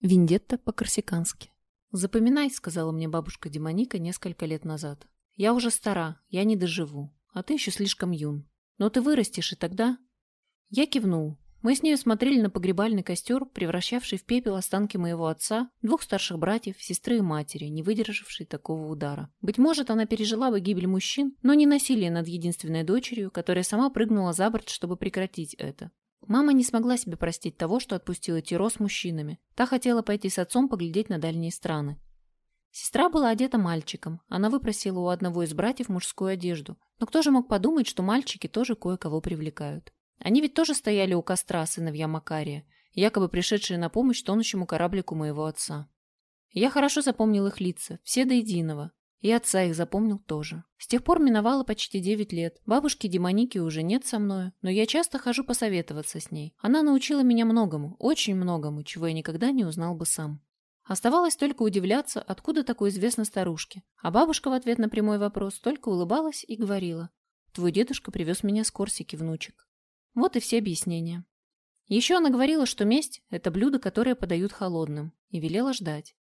Вендетта по-корсикански. «Запоминай», — сказала мне бабушка Демоника несколько лет назад. «Я уже стара, я не доживу, а ты еще слишком юн. Но ты вырастешь, и тогда...» Я кивнул. Мы с нею смотрели на погребальный костер, превращавший в пепел останки моего отца, двух старших братьев, сестры и матери, не выдержавшей такого удара. Быть может, она пережила бы гибель мужчин, но не насилие над единственной дочерью, которая сама прыгнула за борт, чтобы прекратить это. Мама не смогла себе простить того, что отпустила Тиро с мужчинами. Та хотела пойти с отцом поглядеть на дальние страны. Сестра была одета мальчиком. Она выпросила у одного из братьев мужскую одежду. Но кто же мог подумать, что мальчики тоже кое-кого привлекают? Они ведь тоже стояли у костра, сыновья Макария, якобы пришедшие на помощь тонущему кораблику моего отца. Я хорошо запомнил их лица, все до единого. И отца их запомнил тоже. С тех пор миновало почти девять лет. Бабушки Демоники уже нет со мною, но я часто хожу посоветоваться с ней. Она научила меня многому, очень многому, чего я никогда не узнал бы сам. Оставалось только удивляться, откуда такой известно старушке. А бабушка в ответ на прямой вопрос только улыбалась и говорила. «Твой дедушка привез меня с Корсики, внучек». Вот и все объяснения. Еще она говорила, что месть – это блюдо, которое подают холодным, и велела ждать.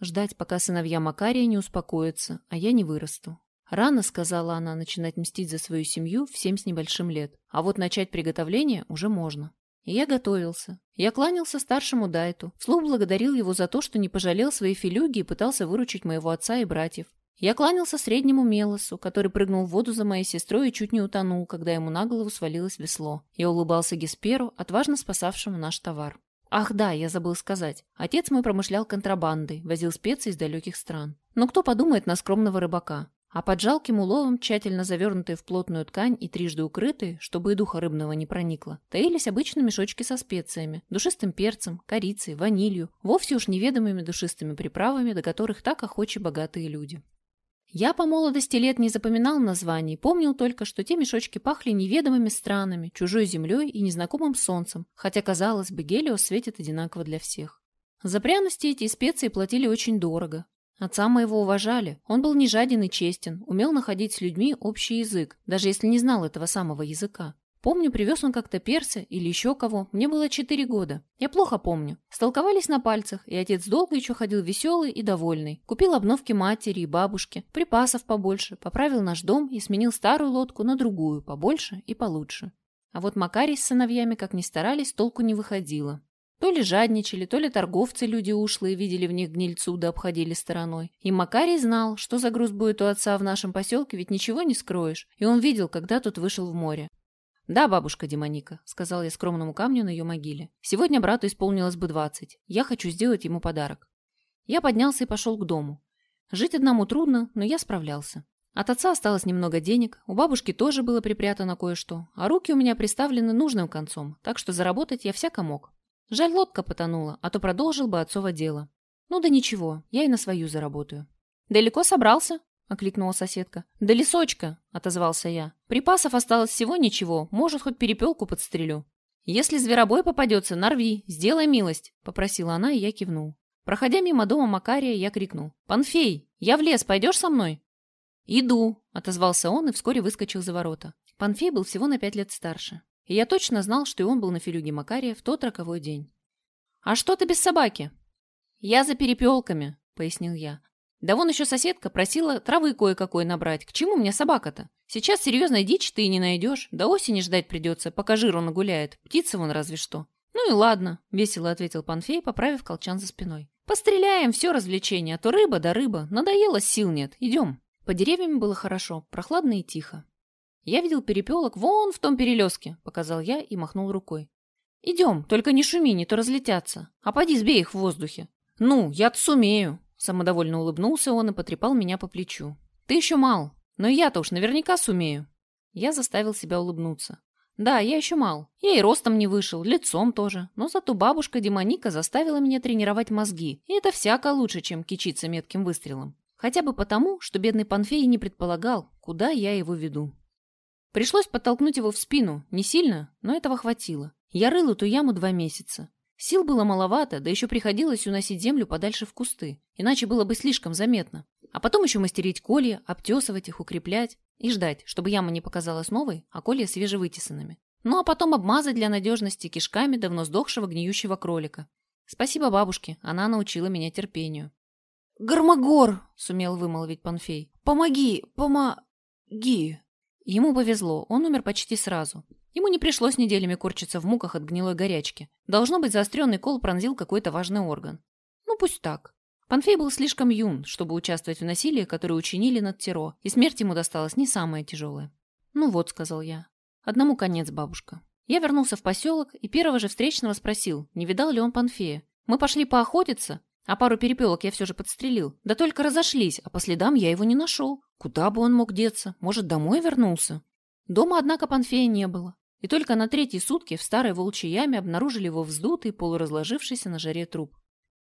Ждать, пока сыновья Макария не успокоятся, а я не вырасту. Рано, сказала она, начинать мстить за свою семью в семь с небольшим лет. А вот начать приготовление уже можно. И я готовился. Я кланялся старшему Дайту, вслух благодарил его за то, что не пожалел своей филюги и пытался выручить моего отца и братьев. Я кланялся среднему Мелосу, который прыгнул в воду за моей сестрой и чуть не утонул, когда ему на голову свалилось весло. Я улыбался Гесперу, отважно спасавшему наш товар. Ах да, я забыл сказать. Отец мой промышлял контрабандой, возил специи из далеких стран. Но кто подумает на скромного рыбака? А под жалким уловом, тщательно завернутые в плотную ткань и трижды укрытые, чтобы и духа рыбного не проникло, таились обычные мешочки со специями, душистым перцем, корицей, ванилью, вовсе уж неведомыми душистыми приправами, до которых так охочи богатые люди. Я по молодости лет не запоминал названий, помнил только, что те мешочки пахли неведомыми странами, чужой землей и незнакомым солнцем, хотя, казалось бы, Гелиос светит одинаково для всех. За пряности эти специи платили очень дорого. Отца моего уважали, он был не жаден и честен, умел находить с людьми общий язык, даже если не знал этого самого языка. Помню, привез он как-то перса или еще кого. Мне было четыре года. Я плохо помню. Столковались на пальцах, и отец долго еще ходил веселый и довольный. Купил обновки матери и бабушки, припасов побольше, поправил наш дом и сменил старую лодку на другую, побольше и получше. А вот Макарий с сыновьями, как ни старались, толку не выходило. То ли жадничали, то ли торговцы люди ушлые видели в них гнильцу да обходили стороной. И Макарий знал, что за груз будет у отца в нашем поселке, ведь ничего не скроешь. И он видел, когда тот вышел в море. «Да, бабушка Демоника», — сказал я скромному камню на ее могиле. «Сегодня брату исполнилось бы двадцать. Я хочу сделать ему подарок». Я поднялся и пошел к дому. Жить одному трудно, но я справлялся. От отца осталось немного денег, у бабушки тоже было припрятано кое-что, а руки у меня приставлены нужным концом, так что заработать я всяко мог. Жаль, лодка потонула, а то продолжил бы отцово дело. Ну да ничего, я и на свою заработаю. «Далеко собрался?» — окликнула соседка. «Да лесочка!» — отозвался я. «Припасов осталось всего ничего, может, хоть перепелку подстрелю». «Если зверобой попадется, нарви, сделай милость!» — попросила она, и я кивнул. Проходя мимо дома Макария, я крикнул. «Панфей, я в лес, пойдешь со мной?» «Иду!» — отозвался он и вскоре выскочил за ворота. Панфей был всего на пять лет старше. И я точно знал, что и он был на филюге Макария в тот роковой день. «А что ты без собаки?» «Я за перепелками», — пояснил я. Да вон еще соседка просила травы кое-какой набрать. К чему мне собака-то? Сейчас серьезной дичь ты и не найдешь. До осени ждать придется, пока жиру нагуляет. Птица вон разве что. Ну и ладно, весело ответил Панфей, поправив колчан за спиной. Постреляем, все развлечение, а то рыба да рыба. Надоело, сил нет. Идем. По деревьям было хорошо, прохладно и тихо. Я видел перепелок вон в том перелеске, показал я и махнул рукой. Идем, только не шуми, не то разлетятся. А поди сбей их в воздухе. Ну, я-то сумею. Самодовольно улыбнулся он и потрепал меня по плечу. «Ты еще мал, но я-то уж наверняка сумею». Я заставил себя улыбнуться. «Да, я еще мал. Я и ростом не вышел, лицом тоже. Но зато бабушка Демоника заставила меня тренировать мозги, и это всяко лучше, чем кичиться метким выстрелом. Хотя бы потому, что бедный Панфей не предполагал, куда я его веду. Пришлось подтолкнуть его в спину, не сильно, но этого хватило. Я рыл эту яму два месяца. Сил было маловато, да еще приходилось уносить землю подальше в кусты, иначе было бы слишком заметно. А потом еще мастерить колья, обтесывать их, укреплять и ждать, чтобы яма не показалась новой, а колья свежевытесанными. Ну а потом обмазать для надежности кишками давно сдохшего гниющего кролика. Спасибо бабушке, она научила меня терпению. «Гармагор!» — сумел вымолвить Панфей. «Помоги! Помоги!» Ему повезло, он умер почти сразу. Ему не пришлось неделями корчиться в муках от гнилой горячки. Должно быть, заостренный кол пронзил какой-то важный орган. Ну, пусть так. Панфей был слишком юн, чтобы участвовать в насилии, которое учинили над Тиро, и смерть ему досталась не самая тяжелая. «Ну вот», — сказал я. «Одному конец, бабушка». Я вернулся в поселок и первого же встречного спросил, не видал ли он Панфея. Мы пошли поохотиться, а пару перепелок я все же подстрелил. Да только разошлись, а по следам я его не нашел. Куда бы он мог деться? Может, домой вернулся? Дома, однако, Панфея не было. И только на третьи сутки в старой волчьей яме обнаружили его вздутый, полуразложившийся на жаре труп.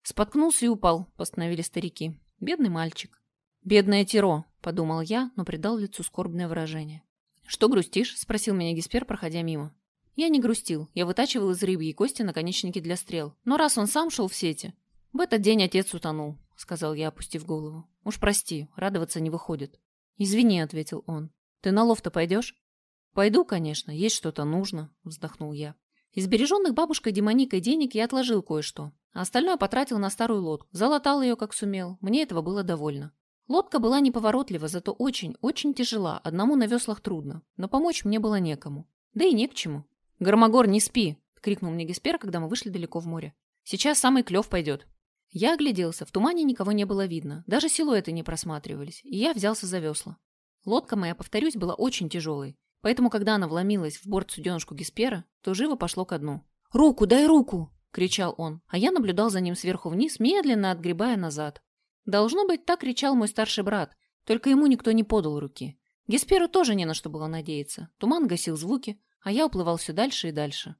Споткнулся и упал, постановили старики. Бедный мальчик. «Бедное Тиро», — подумал я, но придал лицу скорбное выражение. «Что грустишь?» — спросил меня Геспер, проходя мимо. Я не грустил. Я вытачивал из рыбьей кости наконечники для стрел. Но раз он сам шел в сети... В этот день отец утонул, — сказал я, опустив голову. Уж прости, радоваться не выходит. «Извини», — ответил он. «Ты на лов-то пойдешь?» «Пойду, конечно, есть что-то нужно», — вздохнул я. Из береженных бабушкой Демоникой денег я отложил кое-что, а остальное потратил на старую лодку. Залатал ее, как сумел. Мне этого было довольно. Лодка была неповоротлива, зато очень, очень тяжела. Одному на веслах трудно. Но помочь мне было некому. Да и не к чему. «Гармагор, не спи!» — крикнул мне Геспер, когда мы вышли далеко в море. «Сейчас самый клев пойдет». Я огляделся. В тумане никого не было видно. Даже силуэты не просматривались. И я взялся за весла. Лодка моя, повторюсь, была очень тяжелой. Поэтому, когда она вломилась в борт суденышку Геспера, то живо пошло ко дну. «Руку, дай руку!» — кричал он, а я наблюдал за ним сверху вниз, медленно отгребая назад. Должно быть, так кричал мой старший брат, только ему никто не подал руки. Гесперу тоже не на что было надеяться. Туман гасил звуки, а я уплывал все дальше и дальше.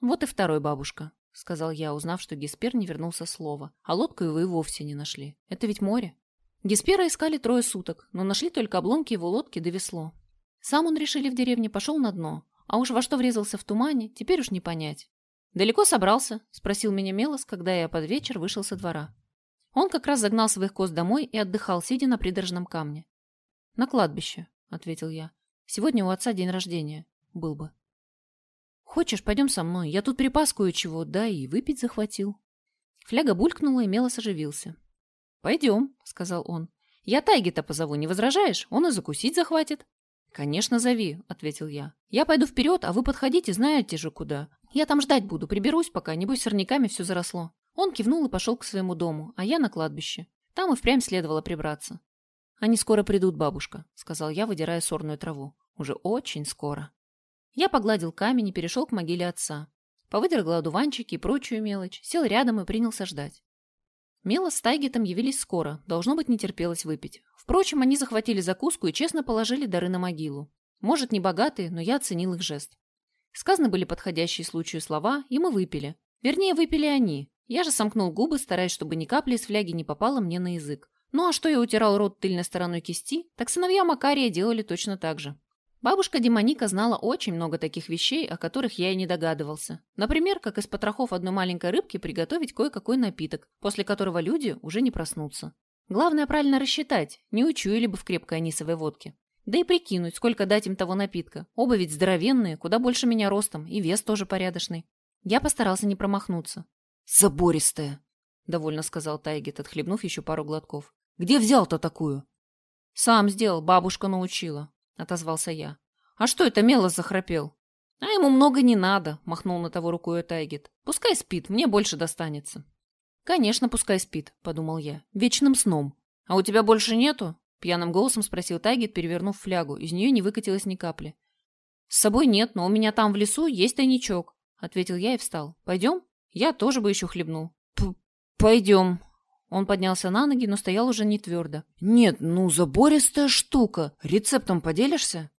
«Вот и второй бабушка», — сказал я, узнав, что Геспер не вернулся слова, а лодку его и вовсе не нашли. «Это ведь море». Геспера искали трое суток, но нашли только обломки его лодки да весло. Сам он, решили в деревне, пошел на дно. А уж во что врезался в тумане, теперь уж не понять. «Далеко собрался?» – спросил меня Мелос, когда я под вечер вышел со двора. Он как раз загнал своих коз домой и отдыхал, сидя на придорожном камне. «На кладбище», — ответил я. «Сегодня у отца день рождения. Был бы». «Хочешь, пойдем со мной? Я тут припас кое-чего, да и выпить захватил». Фляга булькнула, и Мелос оживился. «Пойдем», — сказал он. «Я Тайги-то позову, не возражаешь? Он и закусить захватит». «Конечно, зови», — ответил я. «Я пойду вперед, а вы подходите, знаете же куда. Я там ждать буду, приберусь пока, небось сорняками все заросло». Он кивнул и пошел к своему дому, а я на кладбище. Там и впрямь следовало прибраться. «Они скоро придут, бабушка», — сказал я, выдирая сорную траву. «Уже очень скоро». Я погладил камень и перешел к могиле отца. Повыдергал одуванчики и прочую мелочь, сел рядом и принялся ждать. Мела с Тайгетом явились скоро, должно быть, не терпелось выпить. Впрочем, они захватили закуску и честно положили дары на могилу. Может, не богатые, но я оценил их жест. Сказаны были подходящие случаю слова, и мы выпили. Вернее, выпили они. Я же сомкнул губы, стараясь, чтобы ни капли из фляги не попало мне на язык. Ну а что я утирал рот тыльной стороной кисти, так сыновья Макария делали точно так же. Бабушка Демоника знала очень много таких вещей, о которых я и не догадывался. Например, как из потрохов одной маленькой рыбки приготовить кое-какой напиток, после которого люди уже не проснутся. Главное правильно рассчитать, не учуяли бы в крепкой анисовой водке. Да и прикинуть, сколько дать им того напитка. Оба ведь здоровенные, куда больше меня ростом, и вес тоже порядочный. Я постарался не промахнуться. «Забористая», — довольно сказал Тайгет, отхлебнув еще пару глотков. «Где взял-то такую?» «Сам сделал, бабушка научила», отозвался я. «А что это Мелос захрапел?» «А ему много не надо», — махнул на того рукой Тайгет. «Пускай спит, мне больше достанется». «Конечно, пускай спит», — подумал я. «Вечным сном». «А у тебя больше нету?» — пьяным голосом спросил Тайгет, перевернув флягу. Из нее не выкатилось ни капли. «С собой нет, но у меня там в лесу есть тайничок», — ответил я и встал. «Пойдем? Я тоже бы еще хлебнул». «Пойдем», он поднялся на ноги, но стоял уже не твердо. «Нет, ну забористая штука. Рецептом поделишься?»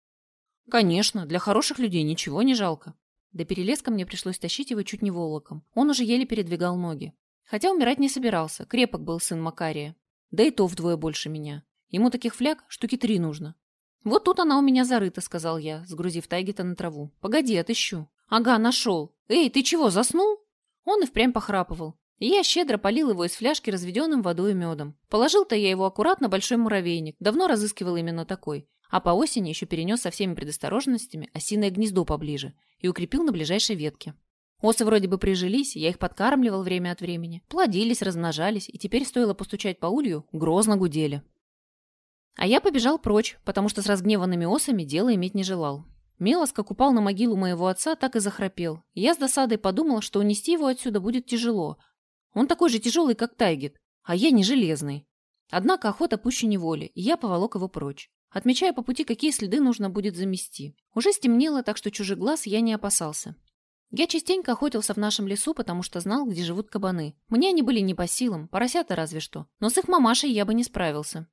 «Конечно, для хороших людей ничего не жалко». До перелеска мне пришлось тащить его чуть не волоком. Он уже еле передвигал ноги. Хотя умирать не собирался, крепок был сын Макария. Да и то вдвое больше меня. Ему таких фляг штуки три нужно. «Вот тут она у меня зарыта», — сказал я, сгрузив Тайгета на траву. «Погоди, отыщу». «Ага, нашел. Эй, ты чего, заснул?» Он и впрямь похрапывал. И я щедро полил его из фляжки разведенным водой и медом. Положил-то я его аккуратно большой муравейник, давно разыскивал именно такой. А по осени еще перенес со всеми предосторожностями осиное гнездо поближе и укрепил на ближайшей ветке. Осы вроде бы прижились, я их подкармливал время от времени. Плодились, размножались, и теперь стоило постучать по улью, грозно гудели. А я побежал прочь, потому что с разгневанными осами дело иметь не желал. Мелос как упал на могилу моего отца, так и захрапел. Я с досадой подумал, что унести его отсюда будет тяжело. Он такой же тяжелый, как Тайгет, а я не железный. Однако охота пуще неволи, и я поволок его прочь, отмечая по пути, какие следы нужно будет замести. Уже стемнело, так что чужих глаз я не опасался. Я частенько охотился в нашем лесу, потому что знал, где живут кабаны. Мне они были не по силам, поросята разве что. Но с их мамашей я бы не справился.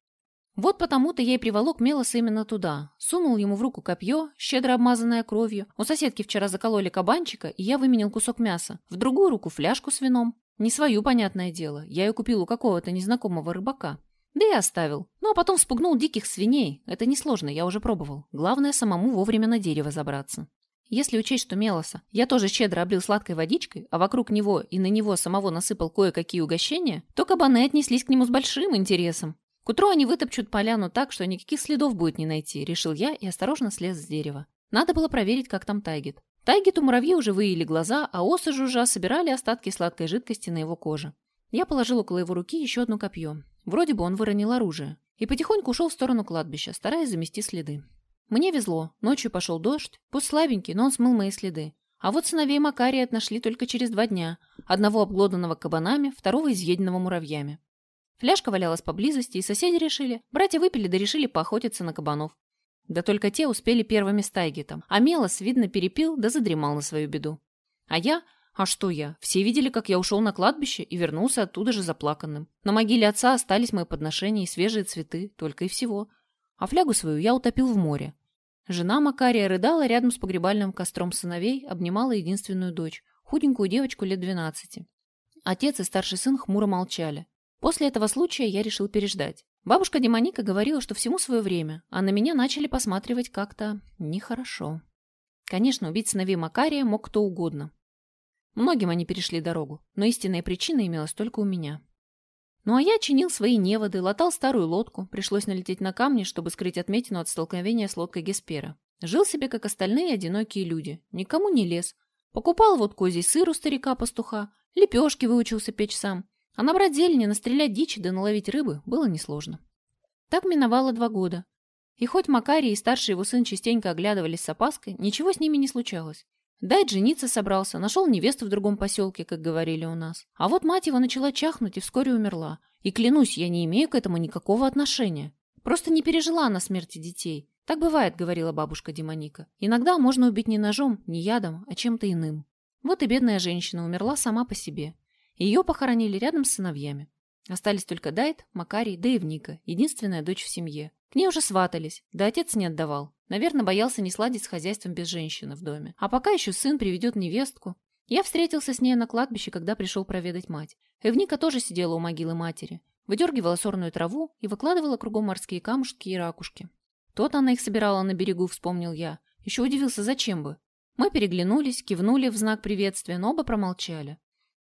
Вот потому-то я и приволок Мелоса именно туда. Сунул ему в руку копье, щедро обмазанное кровью. У соседки вчера закололи кабанчика, и я выменил кусок мяса. В другую руку фляжку с вином. Не свою, понятное дело. Я ее купил у какого-то незнакомого рыбака. Да и оставил. Ну, а потом спугнул диких свиней. Это несложно, я уже пробовал. Главное, самому вовремя на дерево забраться. Если учесть, что Мелоса я тоже щедро облил сладкой водичкой, а вокруг него и на него самого насыпал кое-какие угощения, то кабаны отнеслись к нему с большим интересом. К утру они вытопчут поляну так, что никаких следов будет не найти, решил я и осторожно слез с дерева. Надо было проверить, как там Тайгет. Тайгету муравьи уже выели глаза, а осы жужжа собирали остатки сладкой жидкости на его коже. Я положил около его руки еще одно копье. Вроде бы он выронил оружие. И потихоньку ушел в сторону кладбища, стараясь замести следы. Мне везло. Ночью пошел дождь, пусть слабенький, но он смыл мои следы. А вот сыновей Макария нашли только через два дня. Одного обглоданного кабанами, второго изъеденного муравьями. Фляжка валялась поблизости, и соседи решили. Братья выпили да решили поохотиться на кабанов. Да только те успели первыми с Тайгетом, а Мелос, видно, перепил да задремал на свою беду. А я... А что я? Все видели, как я ушел на кладбище и вернулся оттуда же заплаканным. На могиле отца остались мои подношения и свежие цветы, только и всего. А флягу свою я утопил в море. Жена Макария рыдала рядом с погребальным костром сыновей, обнимала единственную дочь, худенькую девочку лет двенадцати. Отец и старший сын хмуро молчали. После этого случая я решил переждать. Бабушка Демоника говорила, что всему свое время, а на меня начали посматривать как-то нехорошо. Конечно, убить сыновей Макария мог кто угодно. Многим они перешли дорогу, но истинная причина имелась только у меня. Ну а я чинил свои неводы, латал старую лодку, пришлось налететь на камни, чтобы скрыть отметину от столкновения с лодкой Геспера. Жил себе, как остальные одинокие люди, никому не лез. Покупал вот козий сыр у старика-пастуха, лепешки выучился печь сам, а набрать зелени, настрелять дичи да наловить рыбы было несложно. Так миновало два года. И хоть Макарий и старший его сын частенько оглядывались с опаской, ничего с ними не случалось. Дайт жениться собрался, нашел невесту в другом поселке, как говорили у нас. А вот мать его начала чахнуть и вскоре умерла. И клянусь, я не имею к этому никакого отношения. Просто не пережила она смерти детей. Так бывает, говорила бабушка Демоника. Иногда можно убить не ножом, не ядом, а чем-то иным. Вот и бедная женщина умерла сама по себе. Ее похоронили рядом с сыновьями. Остались только Дайт, Макарий, да и Вника, единственная дочь в семье. К ней уже сватались, да отец не отдавал. Наверное, боялся не сладить с хозяйством без женщины в доме. А пока еще сын приведет невестку. Я встретился с ней на кладбище, когда пришел проведать мать. Эвника тоже сидела у могилы матери. Выдергивала сорную траву и выкладывала кругом морские камушки и ракушки. Тот она их собирала на берегу, вспомнил я. Еще удивился, зачем бы. Мы переглянулись, кивнули в знак приветствия, но оба промолчали.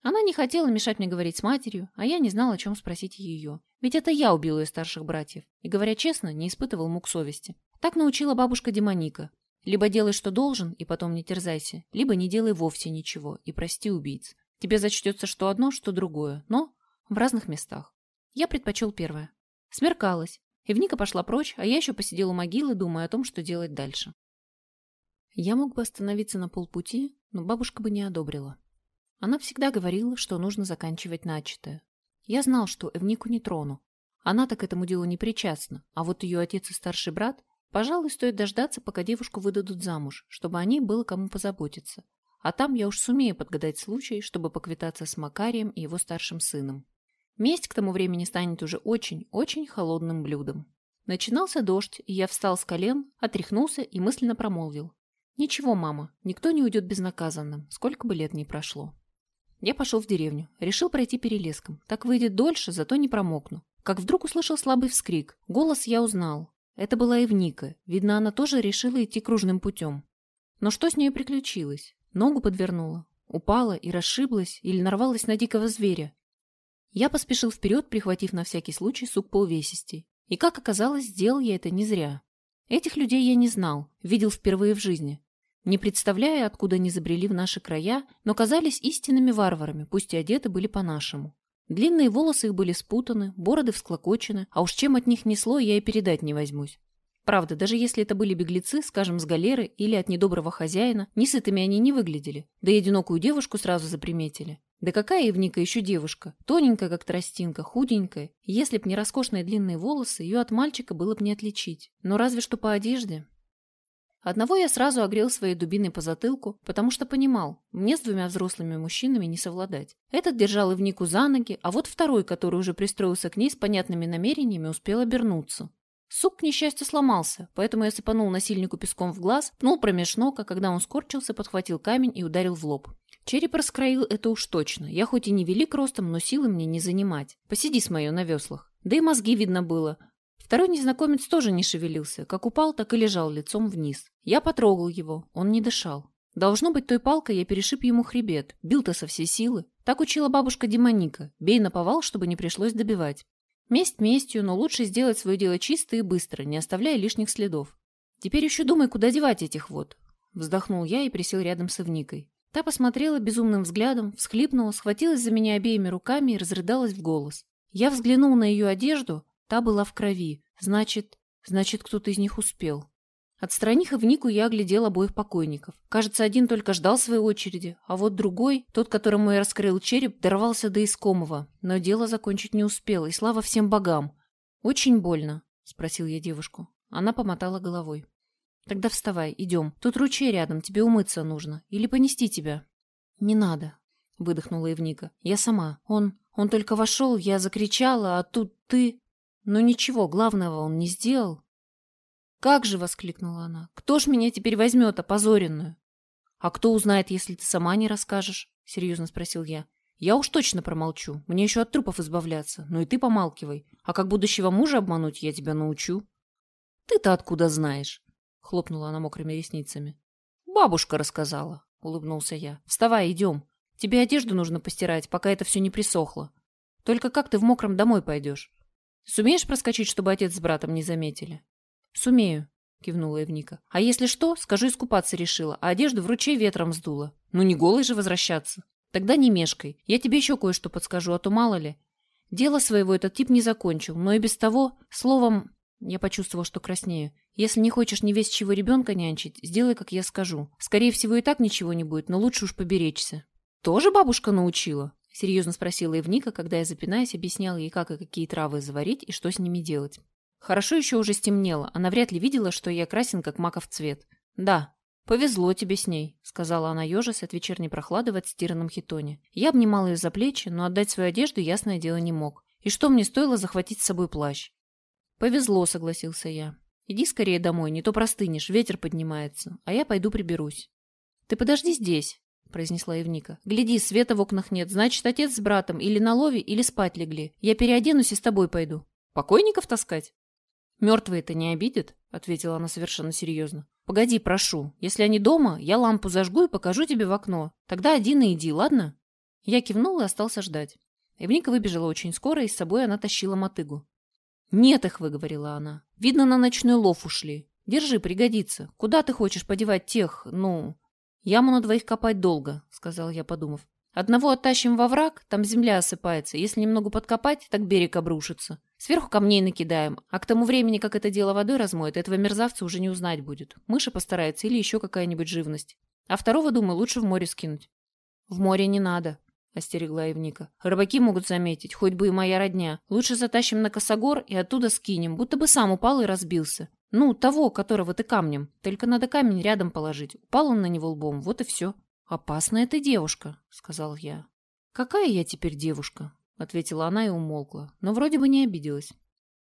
Она не хотела мешать мне говорить с матерью, а я не знал, о чем спросить ее. Ведь это я убил ее старших братьев. И, говоря честно, не испытывал мук совести. Так научила бабушка Демоника. Либо делай, что должен, и потом не терзайся, либо не делай вовсе ничего, и прости убийц. Тебе зачтется что одно, что другое, но в разных местах. Я предпочел первое. Смеркалось. Евника пошла прочь, а я еще посидел у могилы, думая о том, что делать дальше. Я мог бы остановиться на полпути, но бабушка бы не одобрила. Она всегда говорила, что нужно заканчивать начатое. Я знал, что Эвнику не трону. Она-то к этому делу не причастна, а вот ее отец и старший брат, пожалуй, стоит дождаться, пока девушку выдадут замуж, чтобы о ней было кому позаботиться. А там я уж сумею подгадать случай, чтобы поквитаться с Макарием и его старшим сыном. Месть к тому времени станет уже очень-очень холодным блюдом. Начинался дождь, и я встал с колен, отряхнулся и мысленно промолвил. «Ничего, мама, никто не уйдет безнаказанным, сколько бы лет ни прошло». Я пошел в деревню. Решил пройти перелеском. Так выйдет дольше, зато не промокну. Как вдруг услышал слабый вскрик. Голос я узнал. Это была Евника. Видно, она тоже решила идти кружным путем. Но что с ней приключилось? Ногу подвернула. Упала и расшиблась или нарвалась на дикого зверя. Я поспешил вперед, прихватив на всякий случай сук по. И, как оказалось, сделал я это не зря. Этих людей я не знал, видел впервые в жизни. Не представляя, откуда они забрели в наши края, но казались истинными варварами, пусть и одеты были по-нашему. Длинные волосы их были спутаны, бороды всклокочены, а уж чем от них несло, я и передать не возьмусь. Правда, даже если это были беглецы, скажем, с галеры или от недоброго хозяина, не сытыми они не выглядели, да и одинокую девушку сразу заприметили. Да какая Евника еще девушка? Тоненькая, как тростинка, худенькая. Если б не роскошные длинные волосы, ее от мальчика было бы не отличить. Но разве что по одежде. Одного я сразу огрел своей дубиной по затылку, потому что понимал, мне с двумя взрослыми мужчинами не совладать. Этот держал Ивнику за ноги, а вот второй, который уже пристроился к ней с понятными намерениями, успел обернуться. Сук, к несчастью, сломался, поэтому я сыпанул насильнику песком в глаз, пнул промеж ног, а когда он скорчился, подхватил камень и ударил в лоб. Череп раскроил это уж точно. Я хоть и не велик ростом, но силы мне не занимать. Посиди с моё на веслах. Да и мозги видно было. Второй незнакомец тоже не шевелился. Как упал, так и лежал лицом вниз. Я потрогал его. Он не дышал. Должно быть, той палкой я перешиб ему хребет. Бил-то со всей силы. Так учила бабушка Демоника. Бей наповал, чтобы не пришлось добивать. Месть местью, но лучше сделать свое дело чисто и быстро, не оставляя лишних следов. Теперь еще думай, куда девать этих вот. Вздохнул я и присел рядом с Эвникой. Та посмотрела безумным взглядом, всхлипнула, схватилась за меня обеими руками и разрыдалась в голос. Я взглянул на ее одежду, Та была в крови. Значит, значит, кто-то из них успел. Отстраних и внику я оглядел обоих покойников. Кажется, один только ждал своей очереди, а вот другой, тот, которому я раскрыл череп, дорвался до искомого, но дело закончить не успел, и слава всем богам. «Очень больно?» — спросил я девушку. Она помотала головой. «Тогда вставай, идем. Тут ручей рядом, тебе умыться нужно. Или понести тебя?» «Не надо», — выдохнула Евника. «Я сама. Он... он только вошел, я закричала, а тут ты...» Но ничего главного он не сделал. «Как же!» — воскликнула она. «Кто ж меня теперь возьмет, опозоренную?» «А кто узнает, если ты сама не расскажешь?» — серьезно спросил я. «Я уж точно промолчу. Мне еще от трупов избавляться. Ну и ты помалкивай. А как будущего мужа обмануть, я тебя научу». «Ты-то откуда знаешь?» — хлопнула она мокрыми ресницами. «Бабушка рассказала», — улыбнулся я. «Вставай, идем. Тебе одежду нужно постирать, пока это все не присохло. Только как ты в мокром домой пойдешь?» Сумеешь проскочить, чтобы отец с братом не заметили? Сумею, кивнула Евника. А если что, скажу, искупаться решила, а одежду в ручей ветром сдула. Ну не голой же возвращаться. Тогда не мешкай. Я тебе еще кое-что подскажу, а то мало ли. Дело своего этот тип не закончил, но и без того, словом, я почувствовал, что краснею. Если не хочешь не весь чего ребенка нянчить, сделай, как я скажу. Скорее всего, и так ничего не будет, но лучше уж поберечься. Тоже бабушка научила? Серьезно спросила Эвника, когда я, запинаясь, объяснял ей, как и какие травы заварить и что с ними делать. Хорошо еще уже стемнело, она вряд ли видела, что я красен, как маков цвет. «Да, повезло тебе с ней», — сказала она ежась от вечерней прохлады в отстиранном хитоне. Я обнимал ее за плечи, но отдать свою одежду, ясное дело, не мог. И что мне стоило захватить с собой плащ? «Повезло», — согласился я. «Иди скорее домой, не то простынешь, ветер поднимается, а я пойду приберусь». «Ты подожди здесь», — произнесла Евника. «Гляди, света в окнах нет. Значит, отец с братом или на лове, или спать легли. Я переоденусь и с тобой пойду. Покойников таскать?» «Мертвые-то не обидят?» — ответила она совершенно серьезно. «Погоди, прошу. Если они дома, я лампу зажгу и покажу тебе в окно. Тогда один и иди, ладно?» Я кивнул и остался ждать. Евника выбежала очень скоро, и с собой она тащила мотыгу. «Нет их», — выговорила она. «Видно, на ночной лов ушли. Держи, пригодится. Куда ты хочешь подевать тех, ну...» «Яму на двоих копать долго», — сказал я, подумав. «Одного оттащим во враг, там земля осыпается. Если немного подкопать, так берег обрушится. Сверху камней накидаем, а к тому времени, как это дело водой размоет, этого мерзавца уже не узнать будет. Мыши постарается или еще какая-нибудь живность. А второго, думаю, лучше в море скинуть». «В море не надо», — остерегла Евника. «Рыбаки могут заметить, хоть бы и моя родня. Лучше затащим на косогор и оттуда скинем, будто бы сам упал и разбился. Ну, того, которого ты камнем. Только надо камень рядом положить. Упал он на него лбом, вот и все. Опасная ты девушка, сказал я. Какая я теперь девушка? Ответила она и умолкла, но вроде бы не обиделась.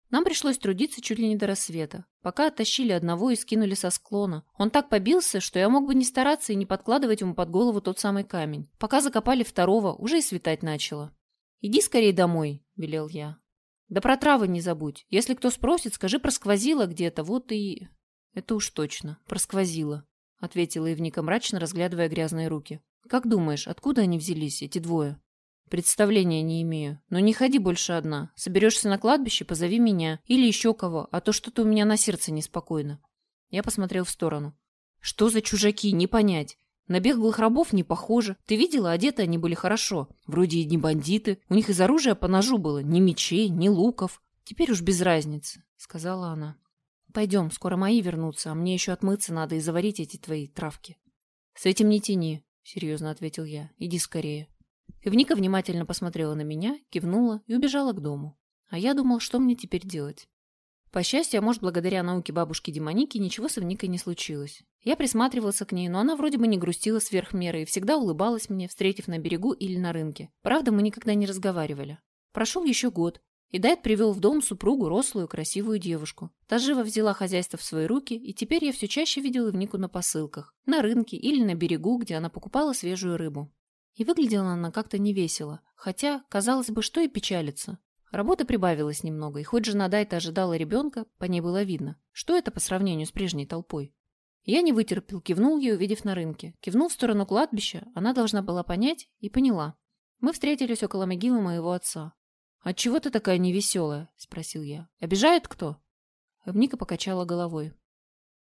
Нам пришлось трудиться чуть ли не до рассвета, пока оттащили одного и скинули со склона. Он так побился, что я мог бы не стараться и не подкладывать ему под голову тот самый камень. Пока закопали второго, уже и светать начало. «Иди скорее домой», — велел я. Да про травы не забудь. Если кто спросит, скажи, просквозило где-то, вот и... Это уж точно, просквозило, — ответила Ивника мрачно, разглядывая грязные руки. Как думаешь, откуда они взялись, эти двое? Представления не имею. Но не ходи больше одна. Соберешься на кладбище, позови меня. Или еще кого, а то что-то у меня на сердце неспокойно. Я посмотрел в сторону. Что за чужаки, не понять. На беглых рабов не похоже. Ты видела, одеты они были хорошо. Вроде и не бандиты. У них из оружия по ножу было. Ни мечей, ни луков. Теперь уж без разницы, сказала она. Пойдем, скоро мои вернутся, а мне еще отмыться надо и заварить эти твои травки. С этим не тяни, серьезно ответил я. Иди скорее. Эвника внимательно посмотрела на меня, кивнула и убежала к дому. А я думал, что мне теперь делать. По счастью, а может, благодаря науке бабушки Демоники, ничего с Эвникой не случилось. Я присматривался к ней, но она вроде бы не грустила сверх меры и всегда улыбалась мне, встретив на берегу или на рынке. Правда, мы никогда не разговаривали. Прошел еще год, и Дайт привел в дом супругу, рослую, красивую девушку. Та живо взяла хозяйство в свои руки, и теперь я все чаще видел Эвнику на посылках, на рынке или на берегу, где она покупала свежую рыбу. И выглядела она как-то невесело, хотя, казалось бы, что и печалиться. Работа прибавилась немного, и хоть жена Дайта ожидала ребенка, по ней было видно, что это по сравнению с прежней толпой. Я не вытерпел, кивнул ей, увидев на рынке. Кивнул в сторону кладбища, она должна была понять и поняла. Мы встретились около могилы моего отца. «Отчего ты такая невеселая?» – спросил я. «Обижает кто?» Ника покачала головой.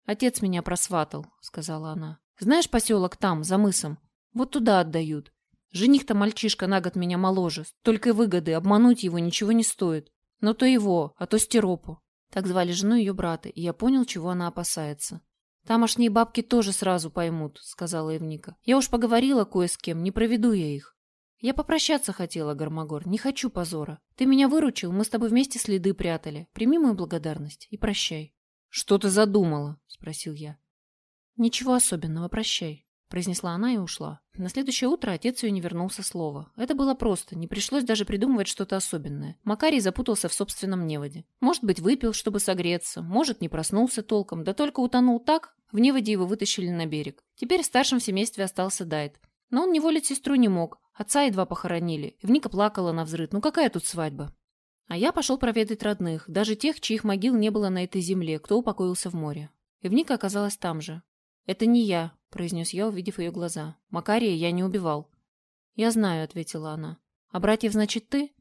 «Отец меня просватал», – сказала она. «Знаешь поселок там, за мысом? Вот туда отдают. Жених-то мальчишка на год меня моложе. Только выгоды, обмануть его ничего не стоит. Но то его, а то стеропу». Так звали жену ее брата, и я понял, чего она опасается. «Тамошние бабки тоже сразу поймут», — сказала Евника. «Я уж поговорила кое с кем, не проведу я их». «Я попрощаться хотела, Гармагор, не хочу позора. Ты меня выручил, мы с тобой вместе следы прятали. Прими мою благодарность и прощай». «Что ты задумала?» — спросил я. «Ничего особенного, прощай», — произнесла она и ушла. На следующее утро отец ее не вернулся слова. Это было просто, не пришлось даже придумывать что-то особенное. Макарий запутался в собственном неводе. Может быть, выпил, чтобы согреться, может, не проснулся толком, да только утонул так, в неводе его вытащили на берег. Теперь в старшем семействе остался Дайт. Но он не волить сестру не мог. Отца едва похоронили. Вника плакала на взрыв. Ну какая тут свадьба? А я пошел проведать родных, даже тех, чьих могил не было на этой земле, кто упокоился в море. Эвника оказалась там же. «Это не я», — произнес я, увидев ее глаза. «Макария я не убивал». «Я знаю», — ответила она. «А братьев, значит, ты?»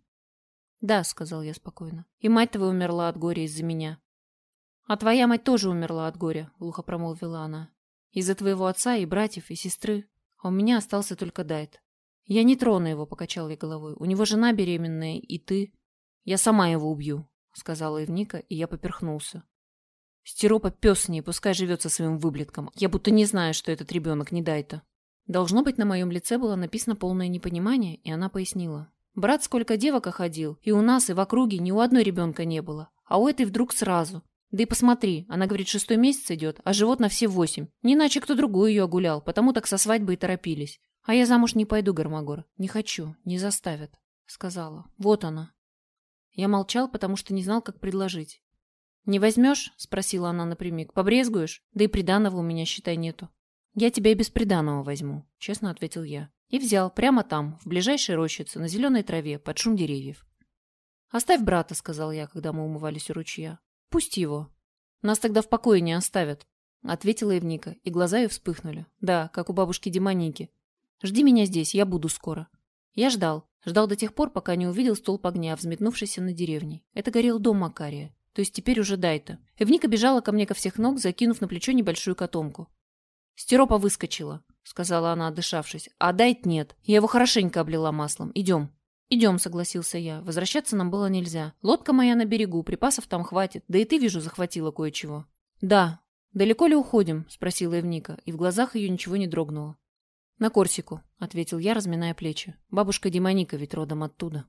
«Да», — сказал я спокойно. «И мать твоя умерла от горя из-за меня. «А твоя мать тоже умерла от горя», — глухо промолвила она. «Из-за твоего отца и братьев, и сестры. А у меня остался только Дайт». «Я не трону его», — покачал я головой. «У него жена беременная, и ты...» «Я сама его убью», — сказала Евника, и я поперхнулся. «Стеропа пес с ней, пускай живет со своим выблетком. Я будто не знаю, что этот ребенок не Дайта». Должно быть, на моем лице было написано полное непонимание, и она пояснила. «Брат сколько девок ходил, и у нас, и в округе ни у одной ребенка не было, а у этой вдруг сразу. Да и посмотри, она говорит, шестой месяц идет, а живот на все восемь. Не иначе кто другой ее огулял, потому так со свадьбы и торопились. А я замуж не пойду, Гармагор. Не хочу, не заставят. Сказала. Вот она. Я молчал, потому что не знал, как предложить. «Не возьмешь?» — спросила она напрямик. «Побрезгуешь? Да и приданого у меня, считай, нету». «Я тебя и без приданого возьму», — честно ответил я. И взял, прямо там, в ближайшей рощице, на зеленой траве, под шум деревьев. «Оставь брата», — сказал я, когда мы умывались у ручья. Пусть его. Нас тогда в покое не оставят, ответила Евника, и глаза ее вспыхнули. Да, как у бабушки Демоники. Жди меня здесь, я буду скоро. Я ждал. Ждал до тех пор, пока не увидел столб огня, взметнувшийся над деревней. Это горел дом Макария. То есть теперь уже Дайта. Эвника бежала ко мне ко всех ног, закинув на плечо небольшую котомку. «Стеропа выскочила», — сказала она, отдышавшись. «А Дайт нет. Я его хорошенько облила маслом. Идем». «Идем», — согласился я. «Возвращаться нам было нельзя. Лодка моя на берегу, припасов там хватит. Да и ты, вижу, захватила кое-чего». «Да». «Далеко ли уходим?» — спросила Евника, и в глазах ее ничего не дрогнуло. «На Корсику», — ответил я, разминая плечи. «Бабушка Демоника ведь родом оттуда».